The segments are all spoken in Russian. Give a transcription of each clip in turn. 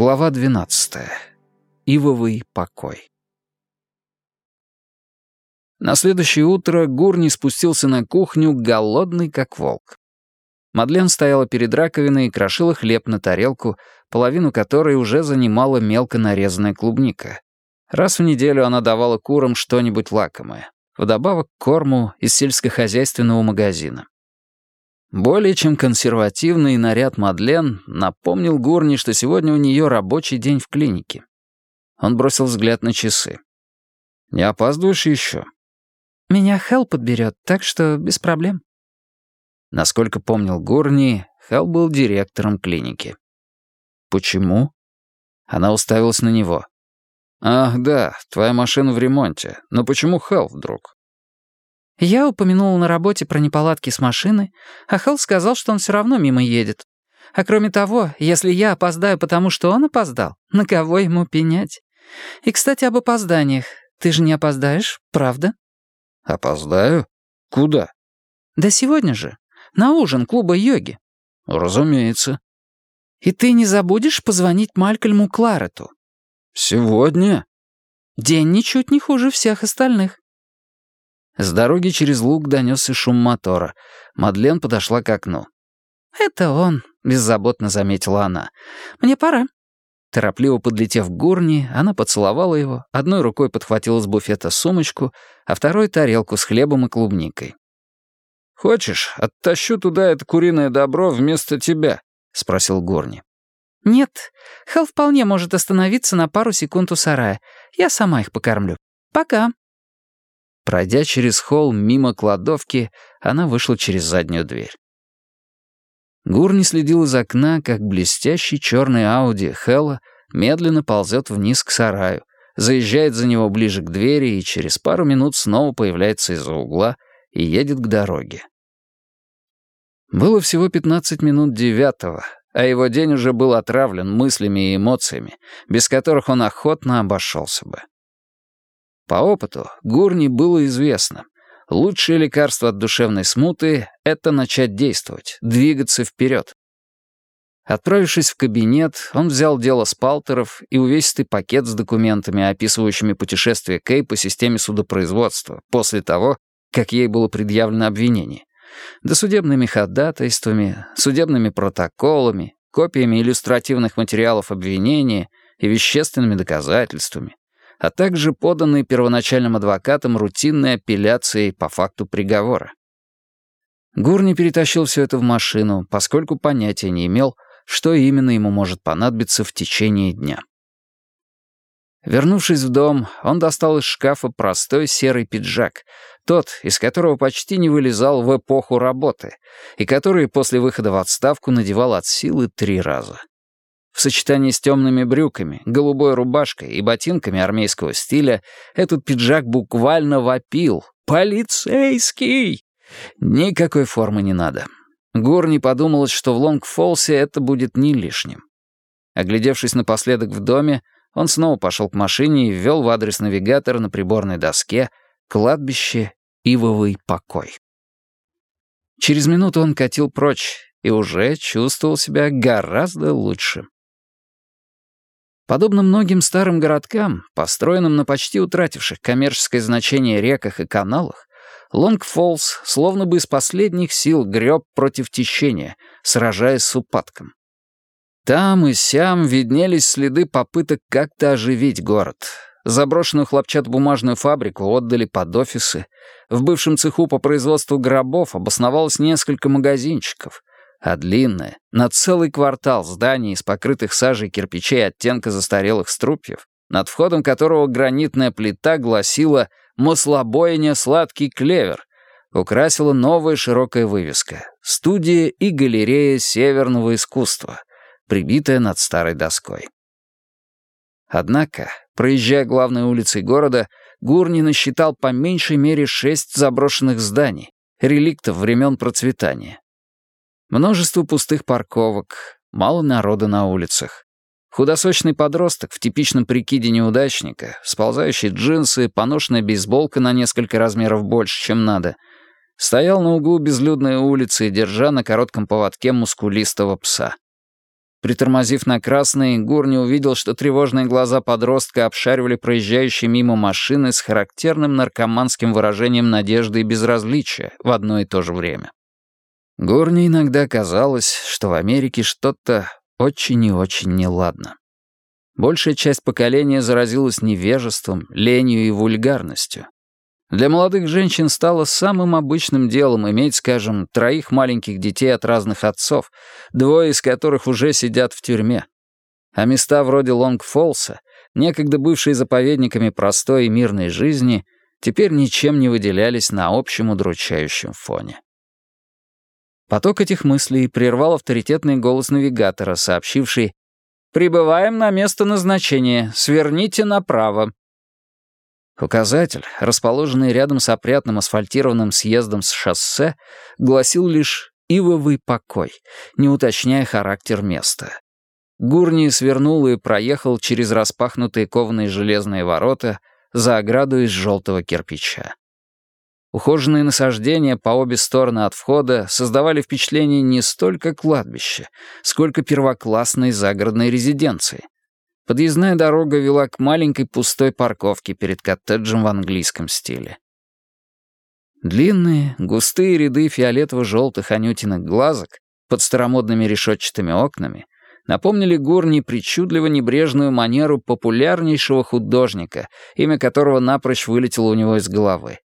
Глава 12. Ивовый покой. На следующее утро Гурни спустился на кухню, голодный как волк. Мадлен стояла перед раковиной и крошила хлеб на тарелку, половину которой уже занимала мелко нарезанная клубника. Раз в неделю она давала курам что-нибудь лакомое, вдобавок к корму из сельскохозяйственного магазина. Более чем консервативный наряд Мадлен напомнил Гурни, что сегодня у нее рабочий день в клинике. Он бросил взгляд на часы. «Не опаздываешь еще?» «Меня Хелл подберет, так что без проблем». Насколько помнил Гурни, Хелл был директором клиники. «Почему?» Она уставилась на него. «Ах, да, твоя машина в ремонте. Но почему Хелл вдруг?» Я упомянул на работе про неполадки с машиной, а Хелл сказал, что он все равно мимо едет. А кроме того, если я опоздаю потому, что он опоздал, на кого ему пенять? И, кстати, об опозданиях. Ты же не опоздаешь, правда? Опоздаю? Куда? Да сегодня же. На ужин клуба йоги. Разумеется. И ты не забудешь позвонить Малькольму Кларету? Сегодня? День ничуть не хуже всех остальных. С дороги через луг донесся шум мотора. Мадлен подошла к окну. «Это он», — беззаботно заметила она. «Мне пора». Торопливо подлетев к гурни, она поцеловала его, одной рукой подхватила с буфета сумочку, а второй — тарелку с хлебом и клубникой. «Хочешь, оттащу туда это куриное добро вместо тебя?» — спросил Горни. «Нет, Хелл вполне может остановиться на пару секунд у сарая. Я сама их покормлю. Пока». Пройдя через холл мимо кладовки, она вышла через заднюю дверь. Гурни следил из окна, как блестящий черный Ауди Хэлла медленно ползет вниз к сараю, заезжает за него ближе к двери и через пару минут снова появляется из-за угла и едет к дороге. Было всего 15 минут девятого, а его день уже был отравлен мыслями и эмоциями, без которых он охотно обошелся бы. По опыту Гурни было известно. Лучшее лекарство от душевной смуты — это начать действовать, двигаться вперед. Отправившись в кабинет, он взял дело с Палтеров и увесистый пакет с документами, описывающими путешествие Кей по системе судопроизводства, после того, как ей было предъявлено обвинение. Досудебными ходатайствами, судебными протоколами, копиями иллюстративных материалов обвинения и вещественными доказательствами, а также поданные первоначальным адвокатом рутинной апелляцией по факту приговора. Гурни перетащил все это в машину, поскольку понятия не имел, что именно ему может понадобиться в течение дня. Вернувшись в дом, он достал из шкафа простой серый пиджак, тот, из которого почти не вылезал в эпоху работы, и который после выхода в отставку надевал от силы три раза. В сочетании с темными брюками, голубой рубашкой и ботинками армейского стиля этот пиджак буквально вопил. «Полицейский!» Никакой формы не надо. Горни подумалось, что в Лонг-Фолсе это будет не лишним. Оглядевшись напоследок в доме, он снова пошел к машине и ввел в адрес навигатора на приборной доске «Кладбище Ивовый покой». Через минуту он катил прочь и уже чувствовал себя гораздо лучше. Подобно многим старым городкам, построенным на почти утративших коммерческое значение реках и каналах, Лонг-Фоллс словно бы из последних сил греб против течения, сражаясь с упадком. Там и сям виднелись следы попыток как-то оживить город. Заброшенную хлопчатобумажную фабрику отдали под офисы. В бывшем цеху по производству гробов обосновалось несколько магазинчиков а длинное, на целый квартал зданий из покрытых сажей кирпичей оттенка застарелых струпьев, над входом которого гранитная плита гласила «Маслобойня сладкий клевер», украсила новая широкая вывеска «Студия и галерея северного искусства», прибитая над старой доской. Однако, проезжая главной улицей города, Гурни насчитал по меньшей мере шесть заброшенных зданий, реликтов времен процветания, Множество пустых парковок, мало народа на улицах. Худосочный подросток в типичном прикиде неудачника, сползающие джинсы, поношенная бейсболка на несколько размеров больше, чем надо, стоял на углу безлюдной улицы, держа на коротком поводке мускулистого пса. Притормозив на красный, Гурни увидел, что тревожные глаза подростка обшаривали проезжающие мимо машины с характерным наркоманским выражением надежды и безразличия в одно и то же время. Гурни иногда казалось, что в Америке что-то очень и очень неладно. Большая часть поколения заразилась невежеством, ленью и вульгарностью. Для молодых женщин стало самым обычным делом иметь, скажем, троих маленьких детей от разных отцов, двое из которых уже сидят в тюрьме. А места вроде Лонг-Фолса, некогда бывшие заповедниками простой и мирной жизни, теперь ничем не выделялись на общем удручающем фоне. Поток этих мыслей прервал авторитетный голос навигатора, сообщивший «Прибываем на место назначения, сверните направо». Указатель, расположенный рядом с опрятным асфальтированным съездом с шоссе, гласил лишь «Ивовый покой», не уточняя характер места. Гурни свернул и проехал через распахнутые кованые железные ворота за ограду из желтого кирпича. Ухоженные насаждения по обе стороны от входа создавали впечатление не столько кладбища, сколько первоклассной загородной резиденции — Подъездная дорога вела к маленькой пустой парковке перед коттеджем в английском стиле. Длинные, густые ряды фиолетово-желтых анютиных глазок под старомодными решетчатыми окнами напомнили Гурни причудливо небрежную манеру популярнейшего художника, имя которого напрочь вылетело у него из головы.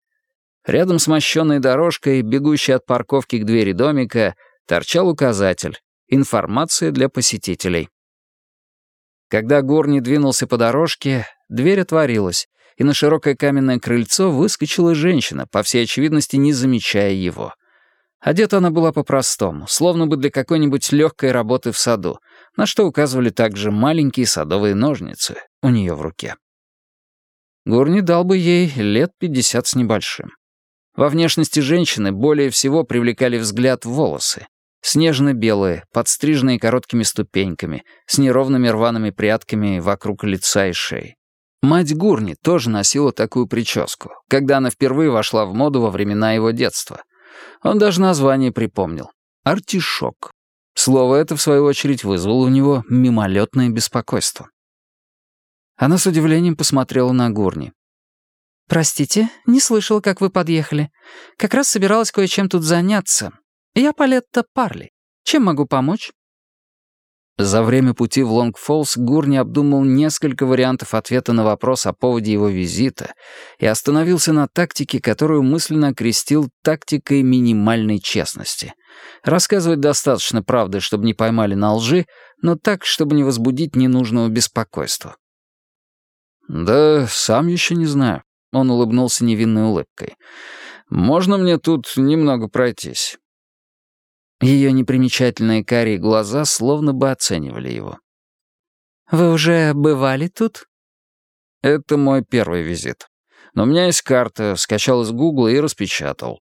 Рядом с мощенной дорожкой, бегущей от парковки к двери домика, торчал указатель «Информация для посетителей». Когда Горни двинулся по дорожке, дверь отворилась, и на широкое каменное крыльцо выскочила женщина, по всей очевидности не замечая его. Одета она была по-простому, словно бы для какой-нибудь легкой работы в саду, на что указывали также маленькие садовые ножницы у нее в руке. Гурни дал бы ей лет пятьдесят с небольшим. Во внешности женщины более всего привлекали взгляд волосы, Снежно-белые, подстриженные короткими ступеньками, с неровными рваными прядками вокруг лица и шеи. Мать Гурни тоже носила такую прическу, когда она впервые вошла в моду во времена его детства. Он даже название припомнил. «Артишок». Слово это, в свою очередь, вызвало у него мимолетное беспокойство. Она с удивлением посмотрела на Гурни. «Простите, не слышала, как вы подъехали. Как раз собиралась кое-чем тут заняться. «Я Палетта Парли. Чем могу помочь?» За время пути в Лонг-Фоллс Гурни обдумал несколько вариантов ответа на вопрос о поводе его визита и остановился на тактике, которую мысленно окрестил тактикой минимальной честности. Рассказывать достаточно правды, чтобы не поймали на лжи, но так, чтобы не возбудить ненужного беспокойства. «Да, сам еще не знаю», — он улыбнулся невинной улыбкой. «Можно мне тут немного пройтись?» Ее непримечательные карие глаза словно бы оценивали его. «Вы уже бывали тут?» «Это мой первый визит. Но у меня есть карта, скачал из Гугла и распечатал».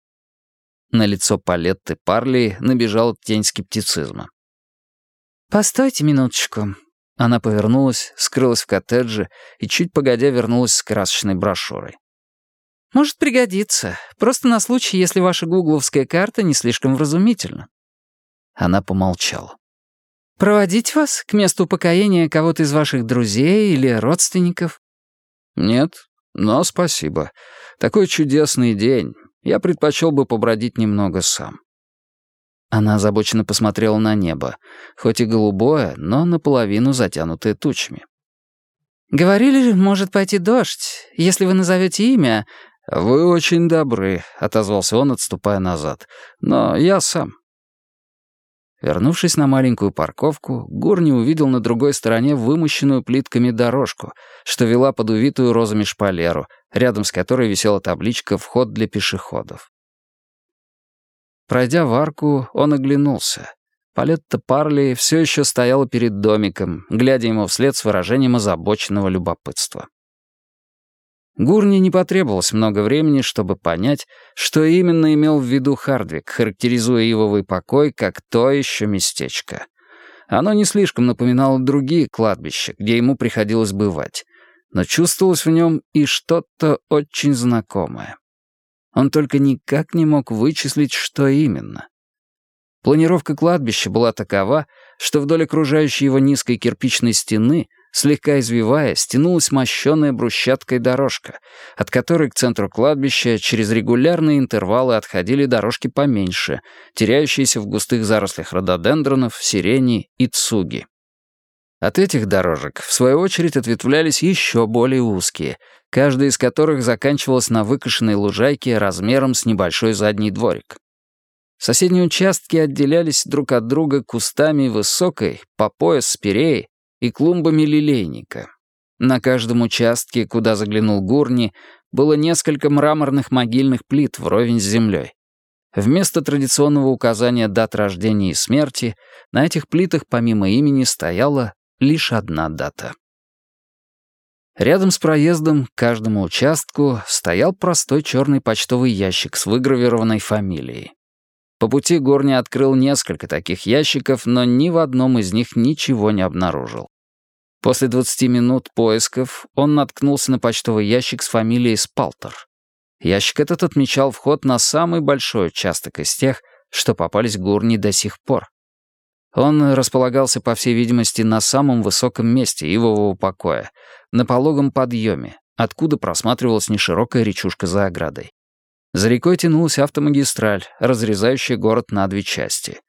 На лицо Палетты Парли набежала тень скептицизма. «Постойте минуточку». Она повернулась, скрылась в коттедже и чуть погодя вернулась с красочной брошюрой. «Может пригодиться, просто на случай, если ваша гугловская карта не слишком вразумительна». Она помолчала. «Проводить вас к месту упокоения кого-то из ваших друзей или родственников?» «Нет, но спасибо. Такой чудесный день. Я предпочел бы побродить немного сам». Она озабоченно посмотрела на небо, хоть и голубое, но наполовину затянутое тучами. «Говорили, может пойти дождь. Если вы назовете имя...» «Вы очень добры», — отозвался он, отступая назад. «Но я сам. Вернувшись на маленькую парковку, Гурни увидел на другой стороне вымощенную плитками дорожку, что вела под увитую розами шпалеру, рядом с которой висела табличка «Вход для пешеходов». Пройдя в арку, он оглянулся. Палетта Парли все еще стояла перед домиком, глядя ему вслед с выражением озабоченного любопытства. Гурни не потребовалось много времени, чтобы понять, что именно имел в виду Хардвик, характеризуя его покой как то еще местечко. Оно не слишком напоминало другие кладбища, где ему приходилось бывать, но чувствовалось в нем и что-то очень знакомое. Он только никак не мог вычислить, что именно. Планировка кладбища была такова, что вдоль окружающей его низкой кирпичной стены, слегка извиваясь, тянулась мощенная брусчаткой дорожка, от которой к центру кладбища через регулярные интервалы отходили дорожки поменьше, теряющиеся в густых зарослях рододендронов, сирени и цуги. От этих дорожек, в свою очередь, ответвлялись еще более узкие, каждая из которых заканчивалась на выкошенной лужайке размером с небольшой задний дворик. Соседние участки отделялись друг от друга кустами высокой, по пояс спиреи и клумбами лилейника. На каждом участке, куда заглянул Гурни, было несколько мраморных могильных плит вровень с землей. Вместо традиционного указания дат рождения и смерти, на этих плитах помимо имени стояла лишь одна дата. Рядом с проездом к каждому участку стоял простой черный почтовый ящик с выгравированной фамилией. По пути Горни открыл несколько таких ящиков, но ни в одном из них ничего не обнаружил. После 20 минут поисков он наткнулся на почтовый ящик с фамилией Спалтер. Ящик этот отмечал вход на самый большой участок из тех, что попались Гурни до сих пор. Он располагался, по всей видимости, на самом высоком месте ивового покоя, на пологом подъеме, откуда просматривалась неширокая речушка за оградой. За рекой тянулась автомагистраль, разрезающая город на две части.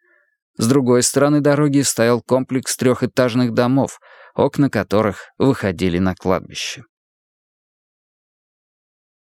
С другой стороны дороги стоял комплекс трехэтажных домов, окна которых выходили на кладбище.